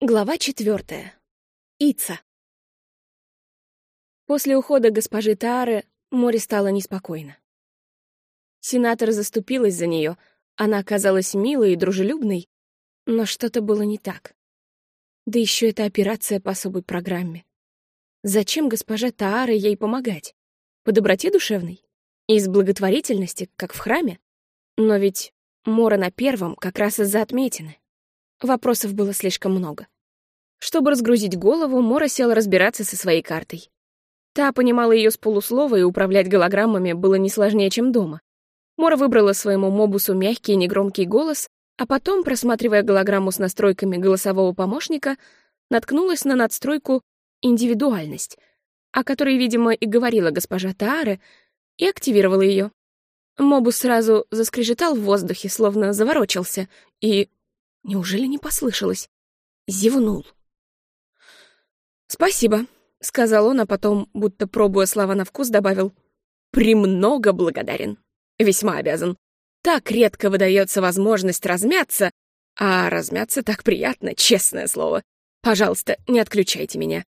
Глава четвертая. Ица. После ухода госпожи Таары море стало неспокойно. Сенатор заступилась за нее, она оказалась милой и дружелюбной, но что-то было не так. Да еще эта операция по особой программе. Зачем госпожа Таара ей помогать? По доброте душевной? Из благотворительности, как в храме? Но ведь Мора на первом как раз из-за отметины. Вопросов было слишком много. Чтобы разгрузить голову, Мора села разбираться со своей картой. Та понимала ее с полуслова, и управлять голограммами было не сложнее, чем дома. Мора выбрала своему мобусу мягкий и негромкий голос, а потом, просматривая голограмму с настройками голосового помощника, наткнулась на надстройку «Индивидуальность», о которой, видимо, и говорила госпожа Тааре, и активировала ее. Мобус сразу заскрежетал в воздухе, словно заворочился, и Неужели не послышалось? Зевнул. «Спасибо», — сказал он, а потом, будто пробуя слова на вкус, добавил. «Премного благодарен. Весьма обязан. Так редко выдается возможность размяться, а размяться так приятно, честное слово. Пожалуйста, не отключайте меня.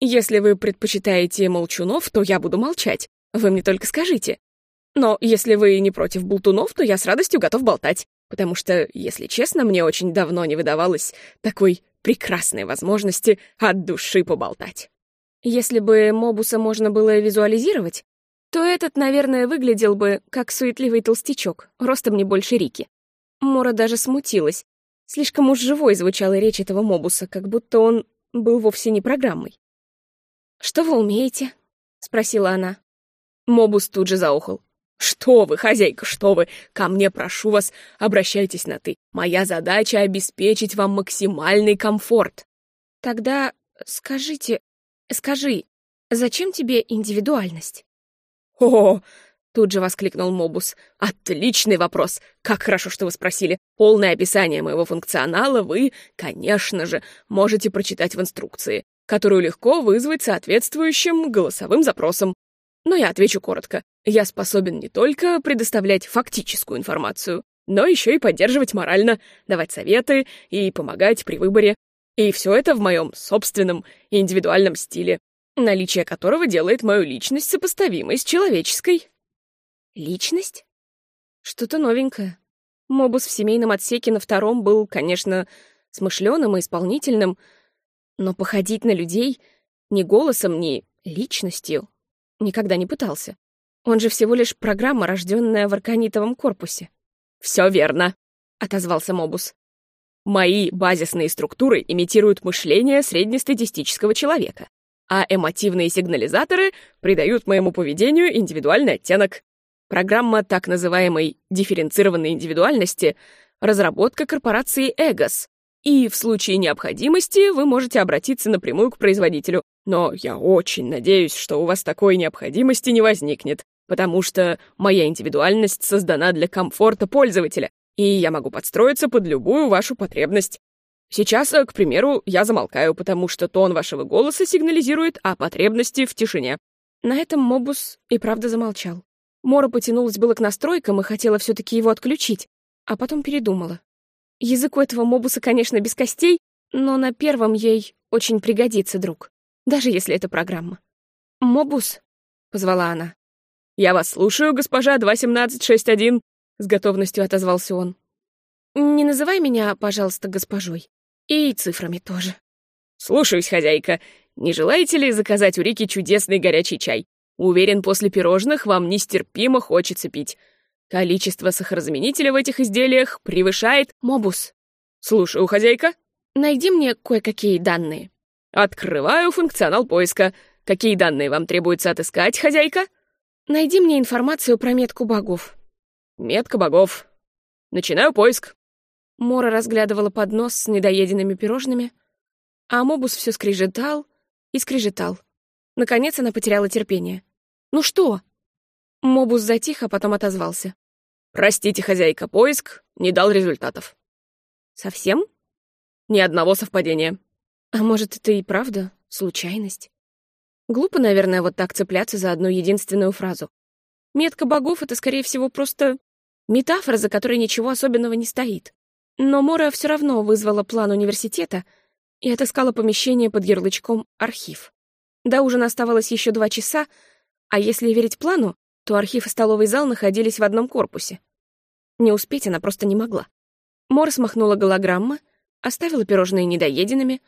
Если вы предпочитаете молчунов, то я буду молчать. Вы мне только скажите. Но если вы не против болтунов, то я с радостью готов болтать потому что, если честно, мне очень давно не выдавалось такой прекрасной возможности от души поболтать. Если бы Мобуса можно было визуализировать, то этот, наверное, выглядел бы как суетливый толстячок, ростом не больше Рики. Мора даже смутилась. Слишком уж живой звучала речь этого Мобуса, как будто он был вовсе не программой. «Что вы умеете?» — спросила она. Мобус тут же заохал. «Что вы, хозяйка, что вы? Ко мне, прошу вас, обращайтесь на «ты». Моя задача — обеспечить вам максимальный комфорт». «Тогда скажите, скажи, зачем тебе индивидуальность?» «О!» — тут же воскликнул Мобус. «Отличный вопрос! Как хорошо, что вы спросили. Полное описание моего функционала вы, конечно же, можете прочитать в инструкции, которую легко вызвать соответствующим голосовым запросом. Но я отвечу коротко. Я способен не только предоставлять фактическую информацию, но еще и поддерживать морально, давать советы и помогать при выборе. И все это в моем собственном индивидуальном стиле, наличие которого делает мою личность сопоставимой с человеческой. Личность? Что-то новенькое. Мобус в семейном отсеке на втором был, конечно, смышленым и исполнительным, но походить на людей ни голосом, ни личностью никогда не пытался. Он же всего лишь программа, рожденная в арканитовом корпусе. «Все верно», — отозвался Мобус. «Мои базисные структуры имитируют мышление среднестатистического человека, а эмотивные сигнализаторы придают моему поведению индивидуальный оттенок. Программа так называемой дифференцированной индивидуальности — разработка корпорации Эгос, и в случае необходимости вы можете обратиться напрямую к производителю. Но я очень надеюсь, что у вас такой необходимости не возникнет, потому что моя индивидуальность создана для комфорта пользователя, и я могу подстроиться под любую вашу потребность. Сейчас, э, к примеру, я замолкаю, потому что тон вашего голоса сигнализирует о потребности в тишине». На этом Мобус и правда замолчал. Мора потянулась было к настройкам и хотела все таки его отключить, а потом передумала. Язык у этого Мобуса, конечно, без костей, но на первом ей очень пригодится друг, даже если это программа. «Мобус», — позвала она. «Я вас слушаю, госпожа 21761», — с готовностью отозвался он. «Не называй меня, пожалуйста, госпожой. И цифрами тоже». «Слушаюсь, хозяйка. Не желаете ли заказать у Рики чудесный горячий чай? Уверен, после пирожных вам нестерпимо хочется пить. Количество сахарозаменителя в этих изделиях превышает... Мобус. Слушаю, хозяйка. Найди мне кое-какие данные. Открываю функционал поиска. Какие данные вам требуется отыскать, хозяйка? Найди мне информацию про метку богов. Метка богов. Начинаю поиск. Мора разглядывала поднос с недоеденными пирожными, а Мобус все скрежетал и скрежетал. Наконец она потеряла терпение. «Ну что?» Мобус затих, а потом отозвался. «Простите, хозяйка, поиск не дал результатов». «Совсем?» «Ни одного совпадения». «А может, это и правда случайность?» Глупо, наверное, вот так цепляться за одну единственную фразу. Метка богов — это, скорее всего, просто метафора, за которой ничего особенного не стоит. Но Мора все равно вызвала план университета и отыскала помещение под ярлычком «Архив». До ужина оставалось еще два часа, а если верить плану, то архив и столовый зал находились в одном корпусе. Не успеть она просто не могла. Мор смахнула голограммы, оставила пирожные недоеденными,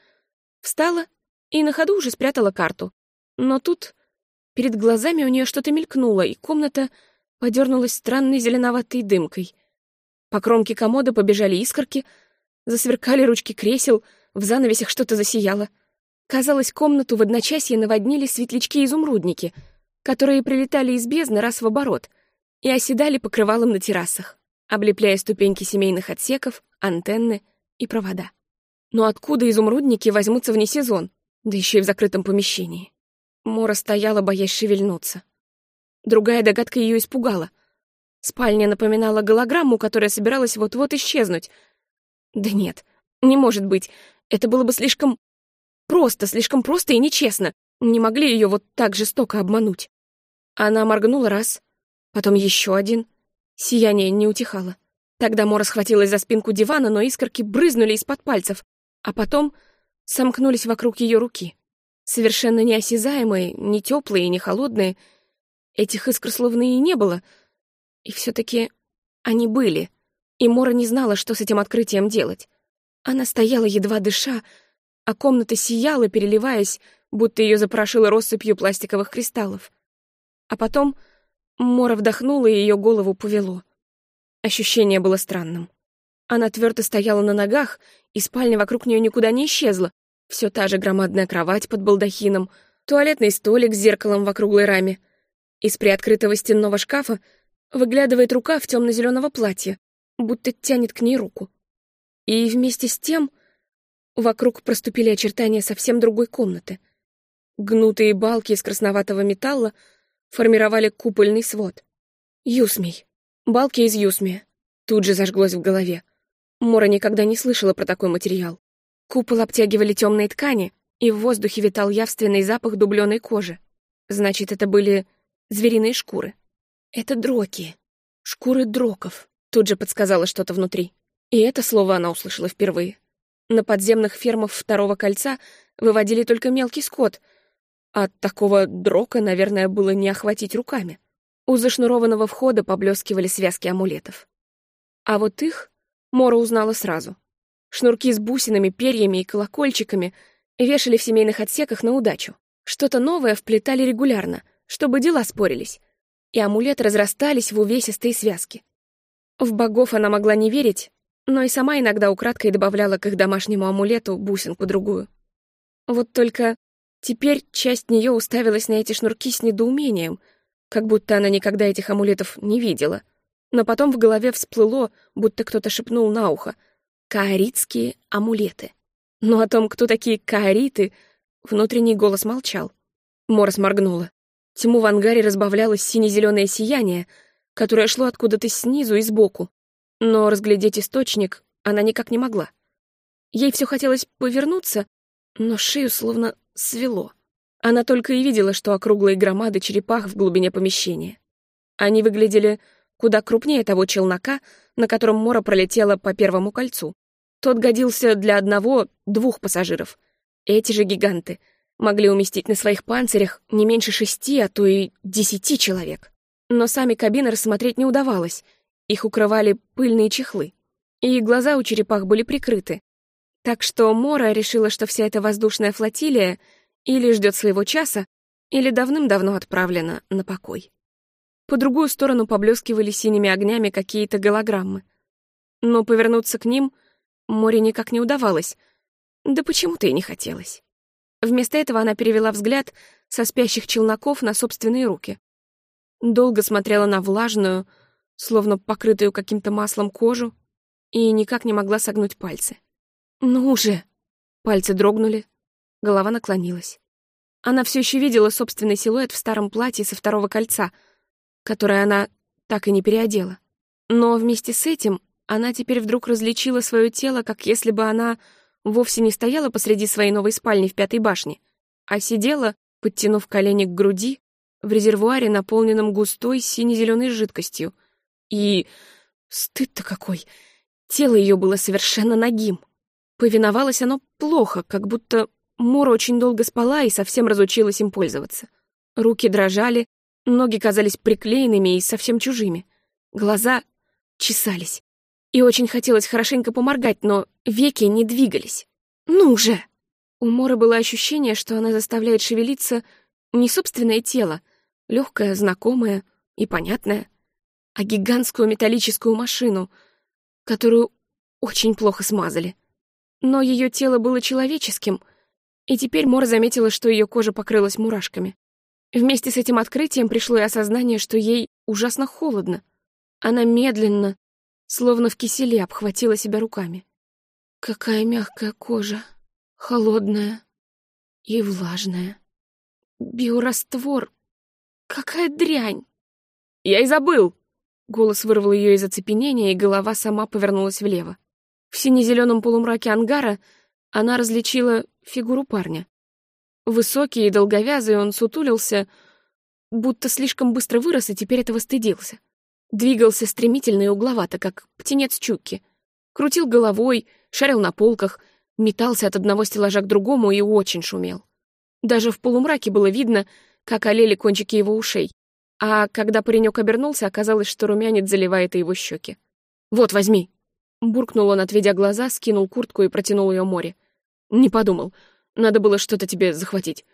встала и на ходу уже спрятала карту. Но тут перед глазами у нее что-то мелькнуло, и комната подернулась странной зеленоватой дымкой. По кромке комода побежали искорки, засверкали ручки кресел, в занавесях что-то засияло. Казалось, комнату в одночасье наводнили светлячки-изумрудники, которые прилетали из бездны раз в оборот и оседали покрывалом на террасах, облепляя ступеньки семейных отсеков, антенны и провода. Но откуда изумрудники возьмутся вне сезон, да еще и в закрытом помещении? Мора стояла, боясь шевельнуться. Другая догадка ее испугала. Спальня напоминала голограмму, которая собиралась вот-вот исчезнуть. Да нет, не может быть. Это было бы слишком просто, слишком просто и нечестно. Не могли ее вот так жестоко обмануть. Она моргнула раз, потом еще один. Сияние не утихало. Тогда Мора схватилась за спинку дивана, но искорки брызнули из-под пальцев, а потом сомкнулись вокруг ее руки. Совершенно неосязаемые, не теплые не холодные. Этих искр словно и не было. И все-таки они были. И Мора не знала, что с этим открытием делать. Она стояла, едва дыша, а комната сияла, переливаясь, будто ее запорошило россыпью пластиковых кристаллов. А потом Мора вдохнула, и ее голову повело. Ощущение было странным. Она твердо стояла на ногах, и спальня вокруг нее никуда не исчезла, все та же громадная кровать под балдахином, туалетный столик с зеркалом в округлой раме. Из приоткрытого стенного шкафа выглядывает рука в темно-зеленого платья, будто тянет к ней руку. И вместе с тем вокруг проступили очертания совсем другой комнаты. Гнутые балки из красноватого металла формировали купольный свод. Юсмий. Балки из Юсмия. Тут же зажглось в голове. Мора никогда не слышала про такой материал. Купол обтягивали темные ткани, и в воздухе витал явственный запах дубленой кожи. Значит, это были звериные шкуры. Это дроки. Шкуры дроков. Тут же подсказала что-то внутри. И это слово она услышала впервые. На подземных фермах второго кольца выводили только мелкий скот. А такого дрока, наверное, было не охватить руками. У зашнурованного входа поблескивали связки амулетов. А вот их Мора узнала сразу. Шнурки с бусинами, перьями и колокольчиками вешали в семейных отсеках на удачу. Что-то новое вплетали регулярно, чтобы дела спорились, и амулеты разрастались в увесистые связки. В богов она могла не верить, но и сама иногда украдкой добавляла к их домашнему амулету бусинку-другую. Вот только теперь часть нее уставилась на эти шнурки с недоумением, как будто она никогда этих амулетов не видела. Но потом в голове всплыло, будто кто-то шепнул на ухо — Каоритские амулеты. Но о том, кто такие каориты, внутренний голос молчал. Морс моргнула. Тьму в ангаре разбавлялось сине-зеленое сияние, которое шло откуда-то снизу и сбоку. Но разглядеть источник она никак не могла. Ей все хотелось повернуться, но шею словно свело. Она только и видела, что округлые громады черепах в глубине помещения. Они выглядели куда крупнее того челнока, на котором Мора пролетела по первому кольцу. Тот годился для одного-двух пассажиров. Эти же гиганты могли уместить на своих панцирях не меньше шести, а то и десяти человек. Но сами кабины рассмотреть не удавалось, их укрывали пыльные чехлы, и глаза у черепах были прикрыты. Так что Мора решила, что вся эта воздушная флотилия или ждет своего часа, или давным-давно отправлена на покой. По другую сторону поблескивали синими огнями какие-то голограммы. Но повернуться к ним море никак не удавалось. Да почему-то и не хотелось. Вместо этого она перевела взгляд со спящих челноков на собственные руки. Долго смотрела на влажную, словно покрытую каким-то маслом кожу, и никак не могла согнуть пальцы. «Ну уже!» Пальцы дрогнули, голова наклонилась. Она все еще видела собственный силуэт в старом платье со второго кольца — которое она так и не переодела. Но вместе с этим она теперь вдруг различила свое тело, как если бы она вовсе не стояла посреди своей новой спальни в пятой башне, а сидела, подтянув колени к груди, в резервуаре, наполненном густой сине-зеленой жидкостью. И стыд-то какой! Тело ее было совершенно нагим. Повиновалось оно плохо, как будто Мора очень долго спала и совсем разучилась им пользоваться. Руки дрожали, ноги казались приклеенными и совсем чужими. Глаза чесались. И очень хотелось хорошенько поморгать, но веки не двигались. «Ну же!» У Моры было ощущение, что она заставляет шевелиться не собственное тело, легкое, знакомое и понятное, а гигантскую металлическую машину, которую очень плохо смазали. Но ее тело было человеческим, и теперь Мора заметила, что ее кожа покрылась мурашками. Вместе с этим открытием пришло и осознание, что ей ужасно холодно. Она медленно, словно в киселе, обхватила себя руками. Какая мягкая кожа, холодная и влажная. Биораствор. Какая дрянь! Я и забыл! Голос вырвал ее из оцепенения, и голова сама повернулась влево. В сине-зеленом полумраке ангара она различила фигуру парня. Высокий и долговязый он сутулился, будто слишком быстро вырос и теперь этого стыдился. Двигался стремительно и угловато, как птенец Чукки. Крутил головой, шарил на полках, метался от одного стеллажа к другому и очень шумел. Даже в полумраке было видно, как олели кончики его ушей. А когда паренек обернулся, оказалось, что румянец заливает и его щеки. «Вот, возьми!» Буркнул он, отведя глаза, скинул куртку и протянул ее море. «Не подумал. Надо было что-то тебе захватить.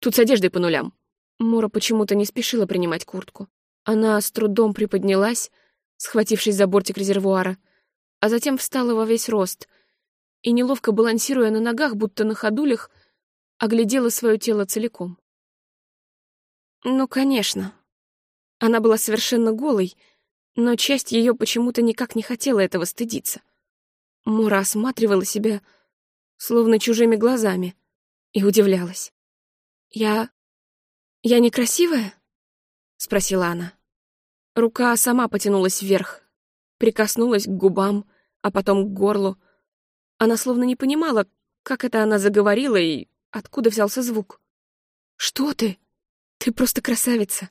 Тут с одеждой по нулям». Мора почему-то не спешила принимать куртку. Она с трудом приподнялась, схватившись за бортик резервуара, а затем встала во весь рост и, неловко балансируя на ногах, будто на ходулях, оглядела свое тело целиком. Ну, конечно. Она была совершенно голой, но часть ее почему-то никак не хотела этого стыдиться. Мора осматривала себя, словно чужими глазами, и удивлялась. «Я... я некрасивая?» — спросила она. Рука сама потянулась вверх, прикоснулась к губам, а потом к горлу. Она словно не понимала, как это она заговорила и откуда взялся звук. «Что ты? Ты просто красавица.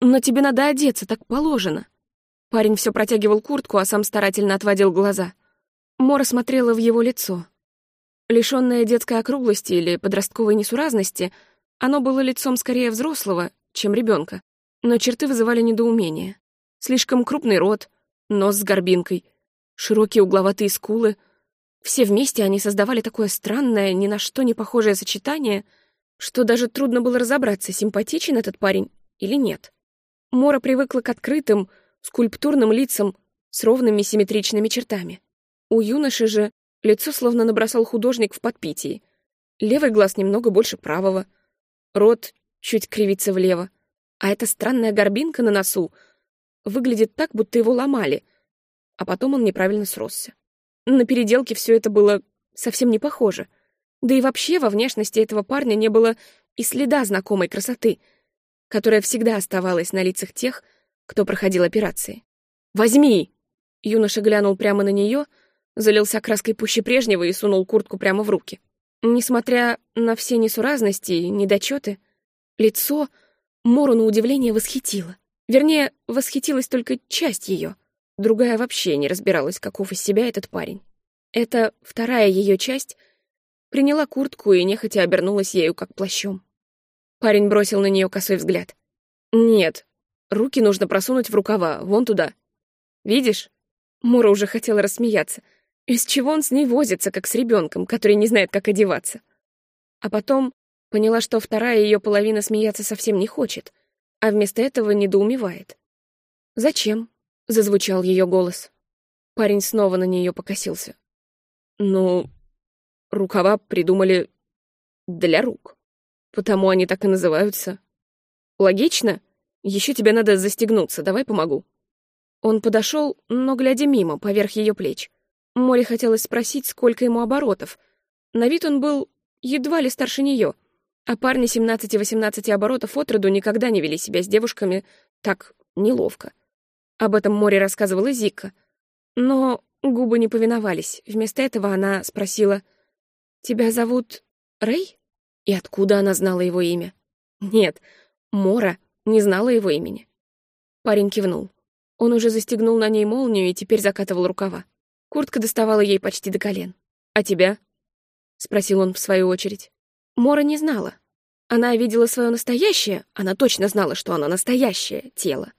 Но тебе надо одеться, так положено». Парень все протягивал куртку, а сам старательно отводил глаза. Мора смотрела в его лицо. Лишённое детской округлости или подростковой несуразности, оно было лицом скорее взрослого, чем ребенка, но черты вызывали недоумение. Слишком крупный рот, нос с горбинкой, широкие угловатые скулы. Все вместе они создавали такое странное, ни на что не похожее сочетание, что даже трудно было разобраться, симпатичен этот парень или нет. Мора привыкла к открытым, скульптурным лицам с ровными симметричными чертами. У юноши же Лицо словно набросал художник в подпитии. Левый глаз немного больше правого. Рот чуть кривится влево. А эта странная горбинка на носу выглядит так, будто его ломали, а потом он неправильно сросся. На переделке все это было совсем не похоже. Да и вообще во внешности этого парня не было и следа знакомой красоты, которая всегда оставалась на лицах тех, кто проходил операции. «Возьми!» Юноша глянул прямо на нее — залился краской пуще прежнего и сунул куртку прямо в руки. Несмотря на все несуразности и недочеты, лицо Мору на удивление восхитило. Вернее, восхитилась только часть ее. Другая вообще не разбиралась, каков из себя этот парень. Эта вторая ее часть приняла куртку и нехотя обернулась ею как плащом. Парень бросил на нее косой взгляд. «Нет, руки нужно просунуть в рукава, вон туда. Видишь?» Мора уже хотела рассмеяться — из чего он с ней возится, как с ребенком, который не знает, как одеваться? А потом поняла, что вторая ее половина смеяться совсем не хочет, а вместо этого недоумевает. «Зачем?» — зазвучал ее голос. Парень снова на нее покосился. «Ну, рукава придумали для рук, потому они так и называются. Логично? Еще тебе надо застегнуться, давай помогу». Он подошел, но глядя мимо, поверх ее плеч. Море хотелось спросить, сколько ему оборотов. На вид он был едва ли старше нее, а парни 17-18 оборотов от роду никогда не вели себя с девушками так неловко. Об этом Море рассказывала Зика. Но губы не повиновались. Вместо этого она спросила, «Тебя зовут Рэй?» И откуда она знала его имя? Нет, Мора не знала его имени. Парень кивнул. Он уже застегнул на ней молнию и теперь закатывал рукава. Куртка доставала ей почти до колен. А тебя?» — спросил он в свою очередь. Мора не знала. Она видела свое настоящее, она точно знала, что оно настоящее тело,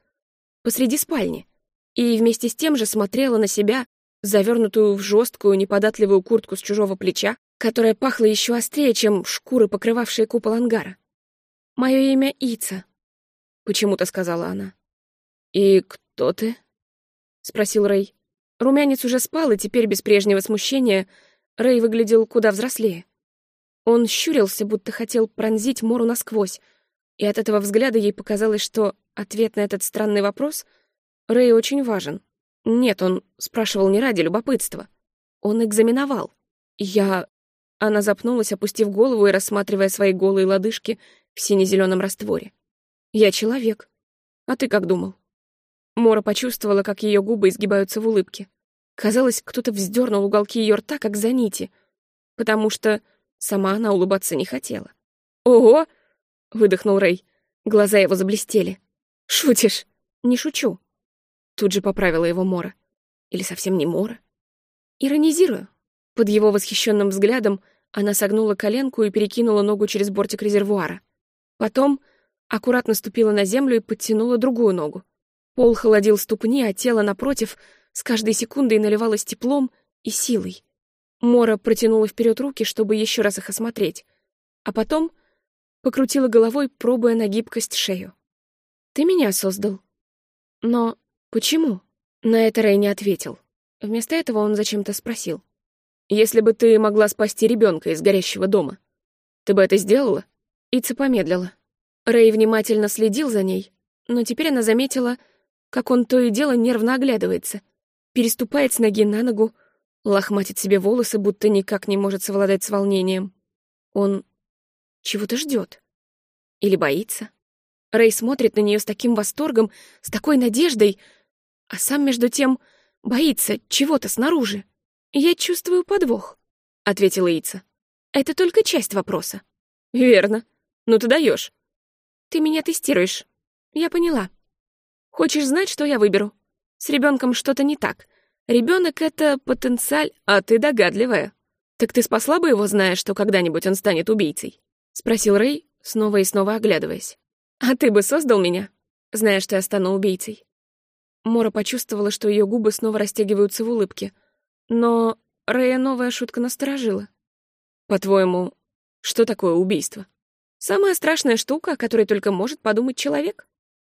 посреди спальни, и вместе с тем же смотрела на себя, завернутую в жесткую, неподатливую куртку с чужого плеча, которая пахла еще острее, чем шкуры, покрывавшие купол ангара. «Мое имя Ица», — почему-то сказала она. «И кто ты?» — спросил Рэй. Румянец уже спал, и теперь без прежнего смущения Рэй выглядел куда взрослее. Он щурился, будто хотел пронзить Мору насквозь, и от этого взгляда ей показалось, что ответ на этот странный вопрос Рэй очень важен. Нет, он спрашивал не ради любопытства. Он экзаменовал. Я... Она запнулась, опустив голову и рассматривая свои голые лодыжки в сине-зеленом растворе. Я человек. А ты как думал? Мора почувствовала, как ее губы изгибаются в улыбке. Казалось, кто-то вздернул уголки ее рта, как за нити, потому что сама она улыбаться не хотела. «Ого!» — выдохнул Рэй. Глаза его заблестели. «Шутишь?» «Не шучу». Тут же поправила его Мора. Или совсем не Мора. Иронизирую. Под его восхищенным взглядом она согнула коленку и перекинула ногу через бортик резервуара. Потом аккуратно ступила на землю и подтянула другую ногу. Пол холодил ступни, а тело, напротив, с каждой секундой наливалось теплом и силой. Мора протянула вперед руки, чтобы еще раз их осмотреть, а потом покрутила головой, пробуя на гибкость шею. «Ты меня создал?» «Но почему?» На это Рэй не ответил. Вместо этого он зачем-то спросил. «Если бы ты могла спасти ребенка из горящего дома, ты бы это сделала?» Ица помедлила. Рэй внимательно следил за ней, но теперь она заметила, как он то и дело нервно оглядывается, переступает с ноги на ногу, лохматит себе волосы, будто никак не может совладать с волнением. Он чего-то ждет. Или боится. Рэй смотрит на нее с таким восторгом, с такой надеждой, а сам, между тем, боится чего-то снаружи. «Я чувствую подвох», — ответила Ица. «Это только часть вопроса». «Верно. Ну ты даешь. «Ты меня тестируешь. Я поняла. Хочешь знать, что я выберу? С ребенком что-то не так. Ребенок это потенциаль, а ты догадливая. Так ты спасла бы его, зная, что когда-нибудь он станет убийцей? Спросил Рэй, снова и снова оглядываясь. А ты бы создал меня, зная, что я стану убийцей? Мора почувствовала, что ее губы снова растягиваются в улыбке. Но Рэя новая шутка насторожила. По-твоему, что такое убийство? Самая страшная штука, о которой только может подумать человек.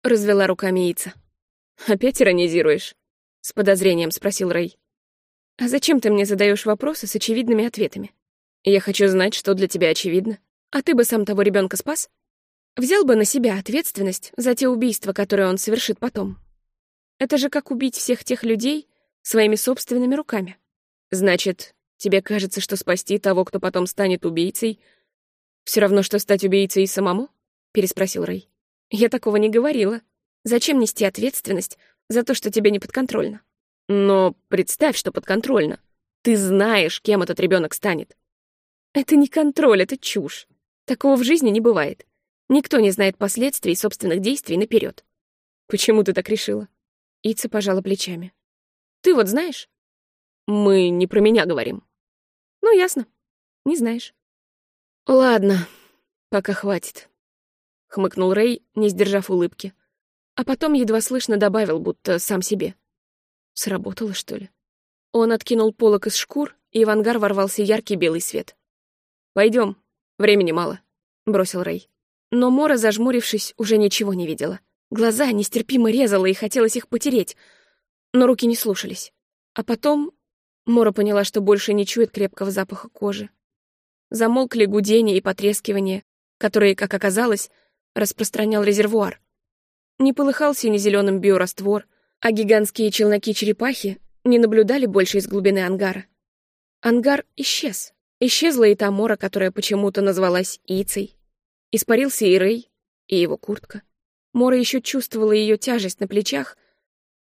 Развела руками яйца. Опять иронизируешь? — с подозрением спросил Рэй. «А зачем ты мне задаешь вопросы с очевидными ответами? Я хочу знать, что для тебя очевидно. А ты бы сам того ребенка спас? Взял бы на себя ответственность за те убийства, которые он совершит потом. Это же как убить всех тех людей своими собственными руками. Значит, тебе кажется, что спасти того, кто потом станет убийцей, все равно, что стать убийцей самому?» — переспросил Рэй. «Я такого не говорила. Зачем нести ответственность за то, что тебе не подконтрольно. Но представь, что подконтрольно. Ты знаешь, кем этот ребенок станет. Это не контроль, это чушь. Такого в жизни не бывает. Никто не знает последствий собственных действий наперед. Почему ты так решила? Ица пожала плечами. Ты вот знаешь? Мы не про меня говорим. Ну, ясно. Не знаешь. Ладно, пока хватит. Хмыкнул Рэй, не сдержав улыбки а потом едва слышно добавил, будто сам себе. Сработало, что ли? Он откинул полок из шкур, и в ангар ворвался яркий белый свет. Пойдем, времени мало», — бросил Рэй. Но Мора, зажмурившись, уже ничего не видела. Глаза нестерпимо резала, и хотелось их потереть, но руки не слушались. А потом Мора поняла, что больше не чует крепкого запаха кожи. Замолкли гудение и потрескивание, которые, как оказалось, распространял резервуар. Не полыхал сине-зеленым биораствор, а гигантские челноки-черепахи не наблюдали больше из глубины ангара. Ангар исчез. Исчезла и та мора, которая почему-то назвалась Ицей. Испарился и Рэй, и его куртка. Мора еще чувствовала ее тяжесть на плечах,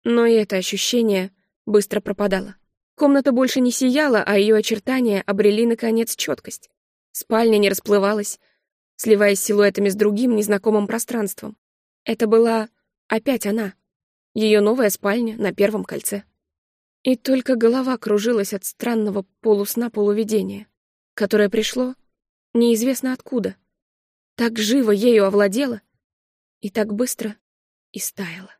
но и это ощущение быстро пропадало. Комната больше не сияла, а ее очертания обрели, наконец, четкость. Спальня не расплывалась, сливаясь силуэтами с другим незнакомым пространством. Это была опять она, ее новая спальня на первом кольце. И только голова кружилась от странного полусна-полувидения, которое пришло неизвестно откуда. Так живо ею овладело и так быстро истаяло.